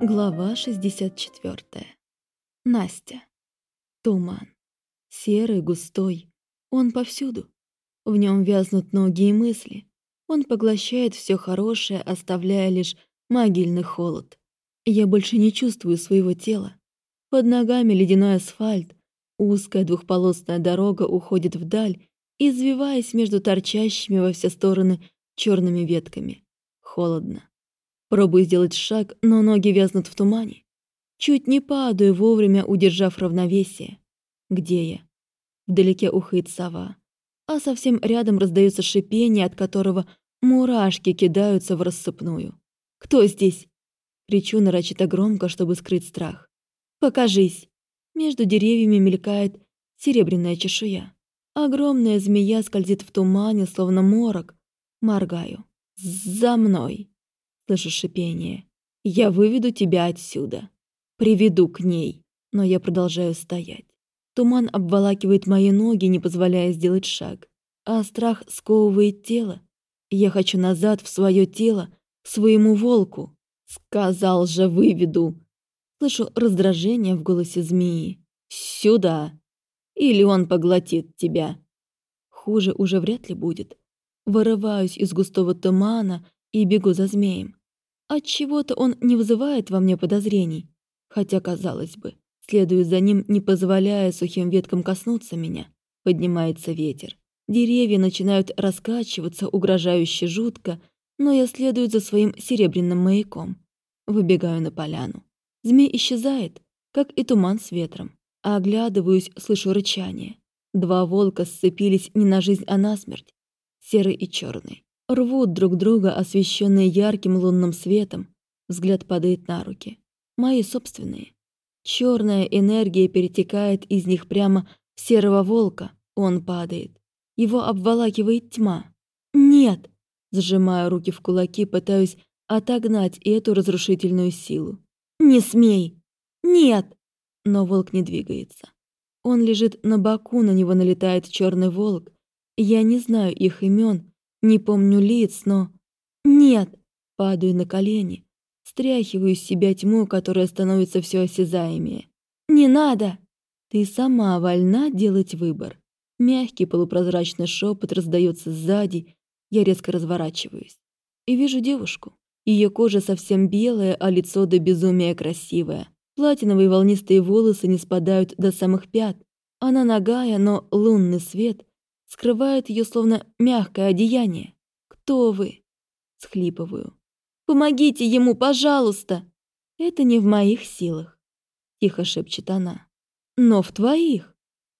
Глава 64. Настя. Туман. Серый, густой. Он повсюду. В нем вязнут ноги и мысли. Он поглощает все хорошее, оставляя лишь могильный холод. Я больше не чувствую своего тела. Под ногами ледяной асфальт, узкая двухполосная дорога уходит вдаль, извиваясь между торчащими во все стороны черными ветками. Холодно. Пробую сделать шаг, но ноги вязнут в тумане. Чуть не падаю, вовремя удержав равновесие. Где я? Вдалеке ухает сова, а совсем рядом раздается шипение, от которого мурашки кидаются в рассыпную. «Кто здесь?» Кричу нарочито громко, чтобы скрыть страх. «Покажись!» Между деревьями мелькает серебряная чешуя. Огромная змея скользит в тумане, словно морок. Моргаю. «За мной!» Слышу шипение. «Я выведу тебя отсюда. Приведу к ней». Но я продолжаю стоять. Туман обволакивает мои ноги, не позволяя сделать шаг. А страх сковывает тело. Я хочу назад в свое тело, к своему волку. «Сказал же, выведу!» Слышу раздражение в голосе змеи. «Сюда! Или он поглотит тебя!» Хуже уже вряд ли будет. Вырываюсь из густого тумана и бегу за змеем. От чего то он не вызывает во мне подозрений, хотя, казалось бы, следую за ним, не позволяя сухим веткам коснуться меня. Поднимается ветер. Деревья начинают раскачиваться угрожающе жутко, но я следую за своим серебряным маяком. Выбегаю на поляну. Змей исчезает, как и туман с ветром. А оглядываюсь, слышу рычание. Два волка сцепились не на жизнь, а на смерть. Серый и черный рвут друг друга, освещенные ярким лунным светом. Взгляд падает на руки. Мои собственные. Черная энергия перетекает из них прямо в серого волка. Он падает. Его обволакивает тьма. «Нет!» Сжимаю руки в кулаки, пытаюсь отогнать эту разрушительную силу. «Не смей!» «Нет!» Но волк не двигается. Он лежит на боку, на него налетает черный волк. Я не знаю их имен, не помню лиц, но... Нет! Падаю на колени. Стряхиваю с себя тьму, которая становится все осязаемее. «Не надо!» «Ты сама вольна делать выбор». Мягкий полупрозрачный шепот раздается сзади. Я резко разворачиваюсь. И вижу девушку. Ее кожа совсем белая, а лицо до безумия красивое. Платиновые волнистые волосы не спадают до самых пят. Она нагая, но лунный свет скрывает ее словно мягкое одеяние. «Кто вы?» — схлипываю. «Помогите ему, пожалуйста!» «Это не в моих силах», — тихо шепчет она. «Но в твоих.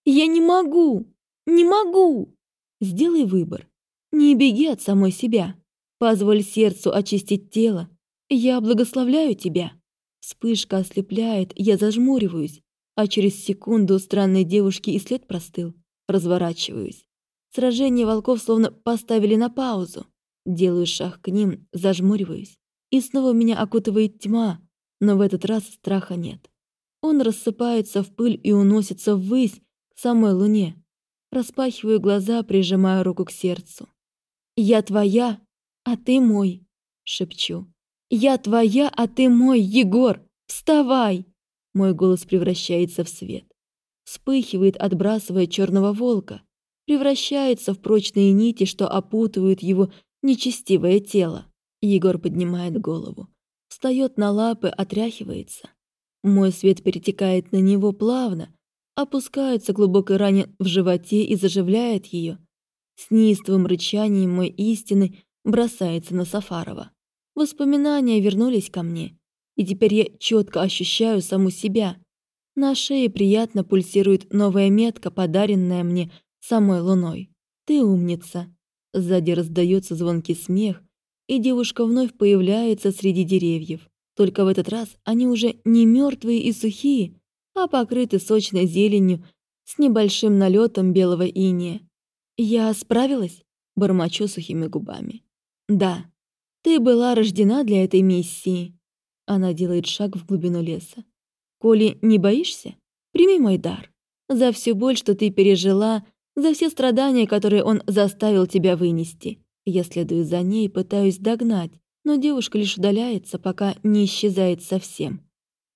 Я не могу! Не могу!» «Сделай выбор. Не беги от самой себя. Позволь сердцу очистить тело. Я благословляю тебя». Вспышка ослепляет, я зажмуриваюсь, а через секунду странной девушки и след простыл. Разворачиваюсь. Сражение волков словно поставили на паузу. Делаю шаг к ним, зажмуриваюсь. И снова меня окутывает тьма, но в этот раз страха нет. Он рассыпается в пыль и уносится ввысь, к самой луне. Распахиваю глаза, прижимаю руку к сердцу. «Я твоя, а ты мой», — шепчу. «Я твоя, а ты мой, Егор! Вставай!» Мой голос превращается в свет. Вспыхивает, отбрасывая черного волка превращается в прочные нити, что опутывают его нечестивое тело. Егор поднимает голову, встает на лапы, отряхивается. Мой свет перетекает на него плавно, опускается глубокой ране в животе и заживляет ее. С неистовым рычанием мой истины бросается на Сафарова. Воспоминания вернулись ко мне, и теперь я четко ощущаю саму себя. На шее приятно пульсирует новая метка, подаренная мне самой луной. Ты умница. Сзади раздается звонкий смех, и девушка вновь появляется среди деревьев. Только в этот раз они уже не мертвые и сухие, а покрыты сочной зеленью с небольшим налетом белого иния. «Я справилась?» — бормочу сухими губами. «Да, ты была рождена для этой миссии». Она делает шаг в глубину леса. «Коли не боишься, прими мой дар. За всю боль, что ты пережила, за все страдания, которые он заставил тебя вынести. Я следую за ней, пытаюсь догнать, но девушка лишь удаляется, пока не исчезает совсем.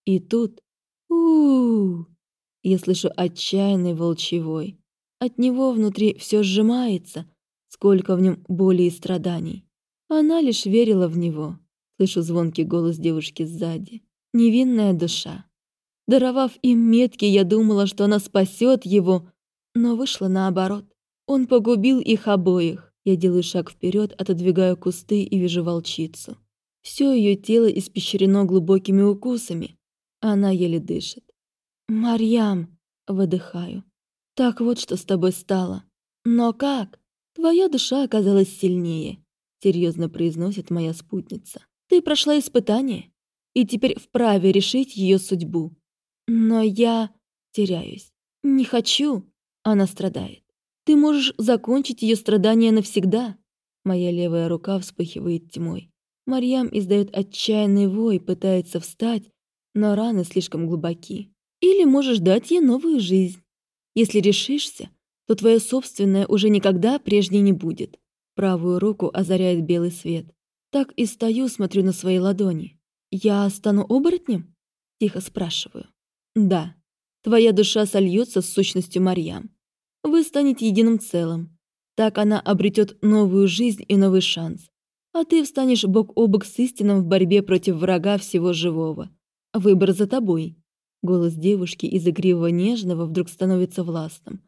И тут... у, -у, -у Я слышу отчаянный волчевой. От него внутри все сжимается, сколько в нем боли и страданий. Она лишь верила в него. Слышу звонкий голос девушки сзади. Невинная душа. Даровав им метки, я думала, что она спасет его, но вышло наоборот. Он погубил их обоих. Я делаю шаг вперед, отодвигаю кусты и вижу волчицу. Все ее тело испещрено глубокими укусами. Она еле дышит. «Марьям!» — выдыхаю. «Так вот, что с тобой стало. Но как? Твоя душа оказалась сильнее», — серьезно произносит моя спутница. «Ты прошла испытание, и теперь вправе решить ее судьбу. Но я теряюсь. Не хочу. Она страдает. Ты можешь закончить ее страдания навсегда. Моя левая рука вспыхивает тьмой. Марьям издает отчаянный вой, пытается встать, но раны слишком глубоки. Или можешь дать ей новую жизнь. Если решишься, то твоя собственная уже никогда прежней не будет. Правую руку озаряет белый свет. Так и стою, смотрю на свои ладони. «Я стану оборотнем?» Тихо спрашиваю. «Да. Твоя душа сольется с сущностью Марьям. Вы станете единым целым. Так она обретет новую жизнь и новый шанс. А ты встанешь бок о бок с истином в борьбе против врага всего живого. Выбор за тобой». Голос девушки из игривого нежного вдруг становится властным.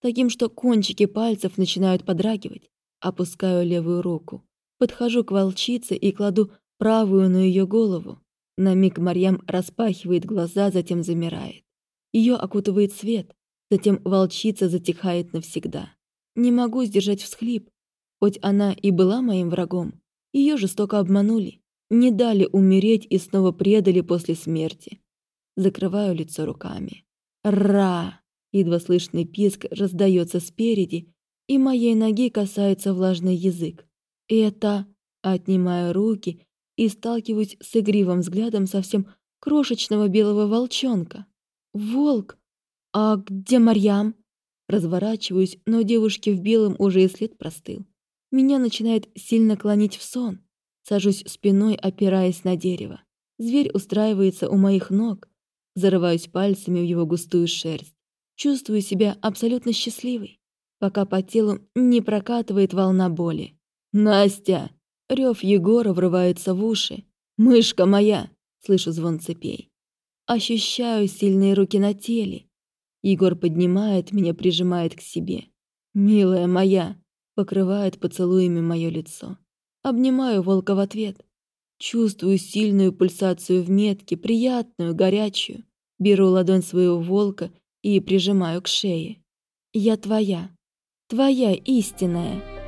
Таким, что кончики пальцев начинают подрагивать. Опускаю левую руку. Подхожу к волчице и кладу правую на ее голову. На миг Марьям распахивает глаза, затем замирает. Ее окутывает свет, затем волчица затихает навсегда. Не могу сдержать всхлип. Хоть она и была моим врагом, ее жестоко обманули, не дали умереть и снова предали после смерти. Закрываю лицо руками. Ра! Едва слышный писк раздается спереди, и моей ноги касается влажный язык. Это... Отнимаю руки и сталкиваюсь с игривым взглядом совсем крошечного белого волчонка. «Волк! А где Марьям?» Разворачиваюсь, но девушке в белом уже и след простыл. Меня начинает сильно клонить в сон. Сажусь спиной, опираясь на дерево. Зверь устраивается у моих ног. Зарываюсь пальцами в его густую шерсть. Чувствую себя абсолютно счастливой, пока по телу не прокатывает волна боли. «Настя!» Рев Егора врывается в уши. «Мышка моя!» — слышу звон цепей. Ощущаю сильные руки на теле. Егор поднимает меня, прижимает к себе. «Милая моя!» — покрывает поцелуями мое лицо. Обнимаю волка в ответ. Чувствую сильную пульсацию в метке, приятную, горячую. Беру ладонь своего волка и прижимаю к шее. «Я твоя, твоя истинная!»